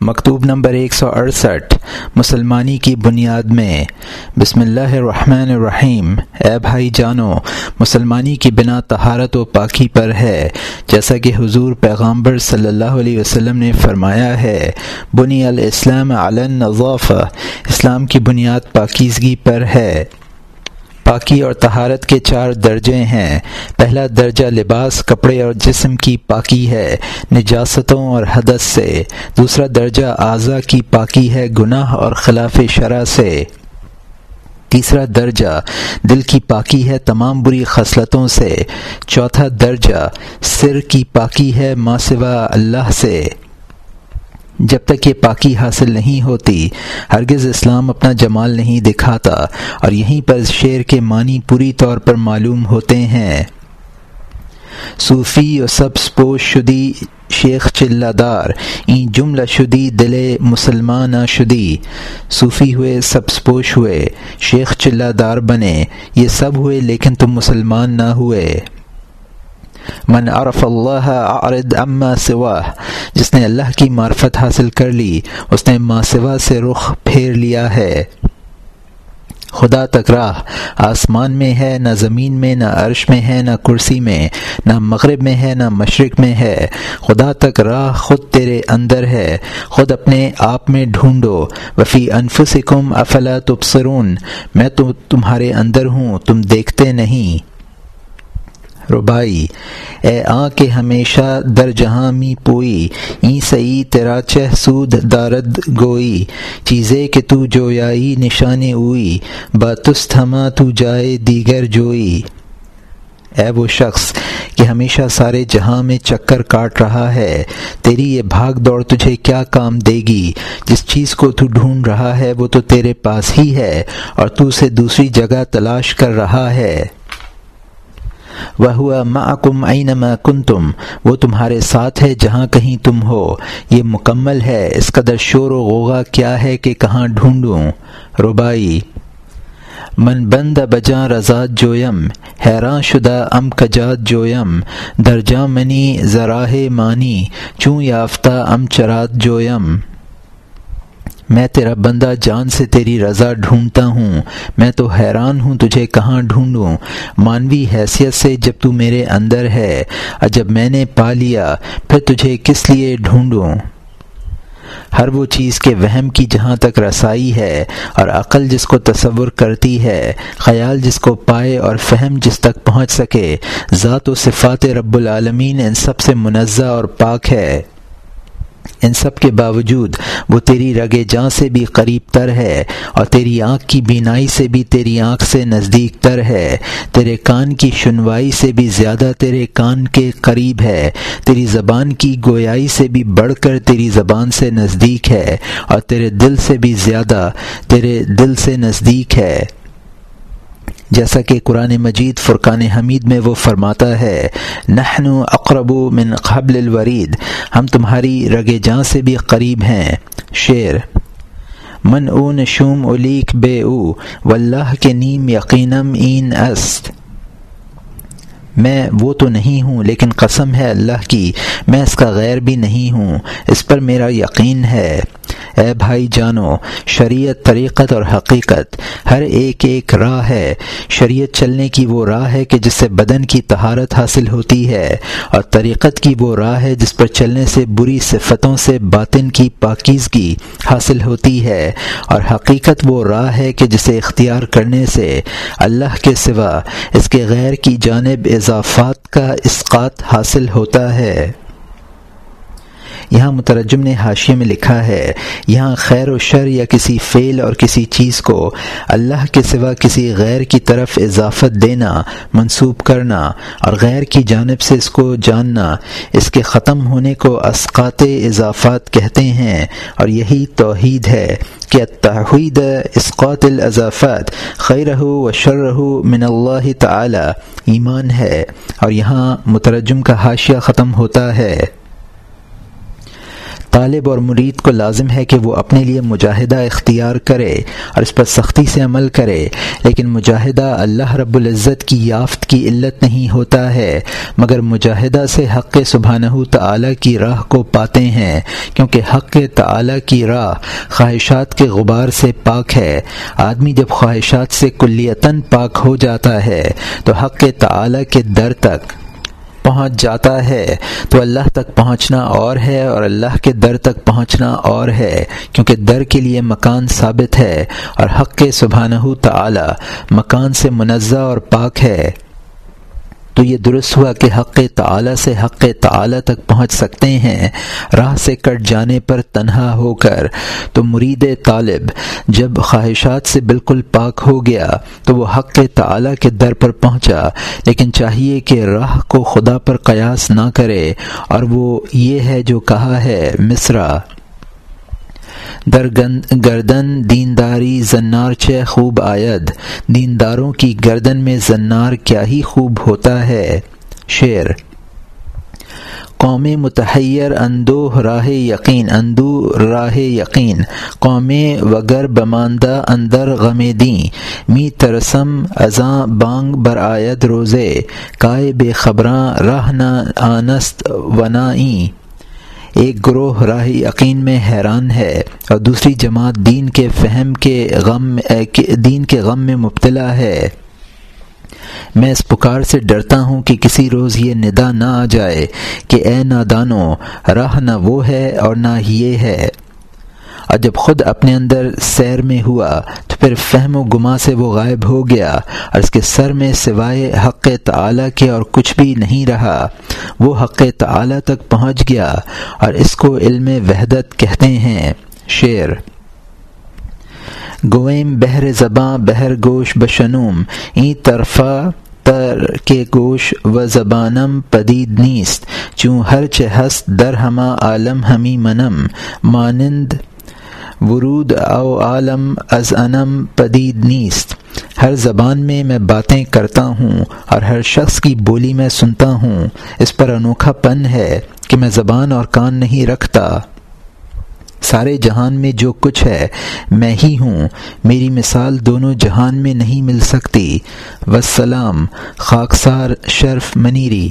مکتوب نمبر ایک سو اڑسٹھ، مسلمانی کی بنیاد میں۔ بسم اللہ الرحمن الرحیم۔ اے بھائی جانو، مسلمانی کی بنا تہارت و پاکی پر ہے۔ جیسا کہ حضور پیغامبر صلی اللہ علیہ وسلم نے فرمایا ہے، بنی الاسلام علن نظافہ اسلام کی بنیاد پاکیزگی پر ہے۔ پاکی اور تہارت کے چار درجے ہیں۔ پہلا درجہ لباس، کپڑے اور جسم کی پاکی ہے، نجاستوں اور حدث سے۔ دوسرا درجہ اعضا کی پاکی ہے، گناہ اور خلاف شرح سے۔ تیسرا درجہ، دل کی پاکی ہے، تمام بری خصلتوں سے۔ چوتھا درجہ، سر کی پاکی ہے ماسوا اللہ سے۔ جب تک یہ پاکی حاصل نہیں ہوتی، ہرگز اسلام اپنا جمال نہیں دکھاتا، اور یہیں پر شعر کے معنی پوری طور پر معلوم ہوتے ہیں۔ صوفی و سب سپوش شدی شیخ چلہ دار این جملہ شدی دل مسلمان شدی۔ صوفی ہوئے سب سپوش ہوئے، شیخ چلہ دار بنے، یہ سب ہوئے لیکن تم مسلمان نہ ہوئے۔ من عرف اللہ عرد اما سوا جس نے اللہ کی معرفت حاصل کر لی، اس نے ما سوا سے رخ پھیر لیا ہے۔ خدا تک راہ آسمان میں ہے، نہ زمین میں، نہ عرش میں ہے، نہ کرسی میں، نہ مغرب میں ہے، نہ مشرق میں ہے۔ خدا تک راہ خود تیرے اندر ہے۔ خود اپنے آپ میں ڈھونڈو۔ وفی انفسکم افلا تبصرون۔ میں تو تمہارے اندر ہوں، تم دیکھتے نہیں۔ ربائی۔ اے آ کے ہمیشہ در جہاں می پوئی ای سئی تیرا چہ سود دارد گوئی۔ چیزیں کہ تو جویائی نشان اوئی باتست ہما تو جائے دیگر جوئی۔ اے وہ شخص کہ ہمیشہ سارے جہاں میں چکر کاٹ رہا ہے، تیری یہ بھاگ دوڑ تجھے کیا کام دے گی؟ جس چیز کو تو ڈھونڈ رہا ہے، وہ تو تیرے پاس ہی ہے، اور تو اسے دوسری جگہ تلاش کر رہا ہے۔ وہ ہوا معکم عین کن تم وہ تمہارے ساتھ ہے جہاں کہیں تم ہو۔ یہ مکمل ہے، اس قدر شور و غوغا کیا ہے کہ کہاں ڈھونڈوں؟ ربائی من بند بجا رضا جویم، حیران شدہ ام کجات جویم، درجہ منی، ذراہ مانی، چوں یافتہ ام چرات جویم۔ میں تیرا بندہ جان سے تیری رضا ڈھونڈتا ہوں۔ میں تو حیران ہوں تجھے کہاں ڈھونڈوں۔ مانوی حیثیت سے جب تو میرے اندر ہے اور جب میں نے پا لیا، پھر تجھے کس لیے ڈھونڈوں؟ ہر وہ چیز کے وہم کی جہاں تک رسائی ہے، اور عقل جس کو تصور کرتی ہے، خیال جس کو پائے اور فہم جس تک پہنچ سکے، ذات و صفات رب العالمین ان سب سے منزہ اور پاک ہے۔ ان سب کے باوجود وہ تیری رگ جاں سے بھی قریب تر ہے اور تیری آنکھ کی بینائی سے بھی تیری آنکھ سے نزدیک تر ہے۔ تیرے کان کی شنوائی سے بھی زیادہ تیرے کان کے قریب ہے۔ تیری زبان کی گویائی سے بھی بڑھ کر تیری زبان سے نزدیک ہے اور تیرے دل سے بھی زیادہ تیرے دل سے نزدیک ہے۔ جیسا کہ قرآن مجید فرقان حمید میں وہ فرماتا ہے نحن اقرب من قبل الورید، ہم تمہاری رگ جاں سے بھی قریب ہیں۔ شعر، من او نشوم علیق بے او، واللہ کے نیم یقینم این است۔ میں وہ تو نہیں ہوں، لیکن قسم ہے اللہ کی، میں اس کا غیر بھی نہیں ہوں۔ اس پر میرا یقین ہے۔ اے بھائی جانو، شریعت طریقت اور حقیقت ہر ایک ایک راہ ہے۔ شریعت چلنے کی وہ راہ ہے کہ جس سے بدن کی تہارت حاصل ہوتی ہے اور طریقت کی وہ راہ ہے جس پر چلنے سے بری صفتوں سے باطن کی پاکیزگی حاصل ہوتی ہے۔ اور حقیقت وہ راہ ہے کہ جسے اختیار کرنے سے اللہ کے سوا اس کے غیر کی جانب اضافات کا اسقات حاصل ہوتا ہے۔ یہاں مترجم نے حاشیے میں لکھا ہے، یہاں خیر و شر یا کسی فعل اور کسی چیز کو اللہ کے سوا کسی غیر کی طرف اضافت دینا، منسوب کرنا اور غیر کی جانب سے اس کو جاننا، اس کے ختم ہونے کو اسقات اضافات کہتے ہیں اور یہی توحید ہے کہ توحید اسقات الاضافات خیر و شر من اللہ تعالی ایمان ہے اور یہاں مترجم کا حاشیہ ختم ہوتا ہے۔ طالب اور مرید کو لازم ہے کہ وہ اپنے لیے مجاہدہ اختیار کرے اور اس پر سختی سے عمل کرے، لیکن مجاہدہ اللہ رب العزت کی یافت کی علت نہیں ہوتا ہے، مگر مجاہدہ سے حق سبحانہ تعالی کی راہ کو پاتے ہیں، کیونکہ حق تعالی کی راہ خواہشات کے غبار سے پاک ہے۔ آدمی جب خواہشات سے کلیتاً پاک ہو جاتا ہے، تو حق تعالی کے در تک پہنچ جاتا ہے، تو اللہ تک پہنچنا اور ہے اور اللہ کے در تک پہنچنا اور ہے، کیونکہ در کے لیے مکان ثابت ہے اور حق سبحانہ تعالی مکان سے منزہ اور پاک ہے۔ تو یہ درست ہوا کہ حق تعالی سے حق تعالی تک پہنچ سکتے ہیں، راہ سے کٹ جانے پر تنہا ہو کر۔ تو مرید طالب، جب خواہشات سے بالکل پاک ہو گیا، تو وہ حق تعالی کے در پر پہنچا۔ لیکن چاہیے کہ راہ کو خدا پر قیاس نہ کرے، اور وہ یہ ہے جو کہا ہے، مصرا۔ در گردن دینداری زنار چہ خوب آید۔ دینداروں کی گردن میں زنار کیا ہی خوب ہوتا ہے۔ شعر۔ قوم متحیر اندو راہ یقین، اندو راہ یقین۔ قوم وگر بماندہ اندر غم دیں۔ می ترسم ازاں بانگ برآید روزے۔ کائے بے خبراں راہ نہ آنست ونائیں ایک گروہ راہ یقین میں حیران ہے اور دوسری جماعت دین کے فہم کے غم دین کے غم میں مبتلا ہے۔ میں اس پکار سے ڈرتا ہوں کہ کسی روز یہ ندا نہ آ جائے کہ اے نادانو راہ نہ وہ ہے اور نہ یہ ہے۔ اور جب خود اپنے اندر سیر میں ہوا تو پھر فہم و گما سے وہ غائب ہو گیا اور اس کے سر میں سوائے حق تعلیٰ کے اور کچھ بھی نہیں رہا، وہ حق تعلیٰ تک پہنچ گیا اور اس کو علم وحدت کہتے ہیں۔ شعر گوئم بہر زباں بہر گوش بشنوم، این طرفہ تر کے گوش و زبانم پدید نیست، چوں ہر چہست در ہما عالم ہمی منم، مانند ورود او عالم از انم پدید نیست۔ ہر زبان میں میں باتیں کرتا ہوں اور ہر شخص کی بولی میں سنتا ہوں۔ اس پر انوکھا پن ہے کہ میں زبان اور کان نہیں رکھتا۔ سارے جہان میں جو کچھ ہے، میں ہی ہوں۔ میری مثال دونوں جہان میں نہیں مل سکتی۔ وسلام خاکسار، شرف، منیری۔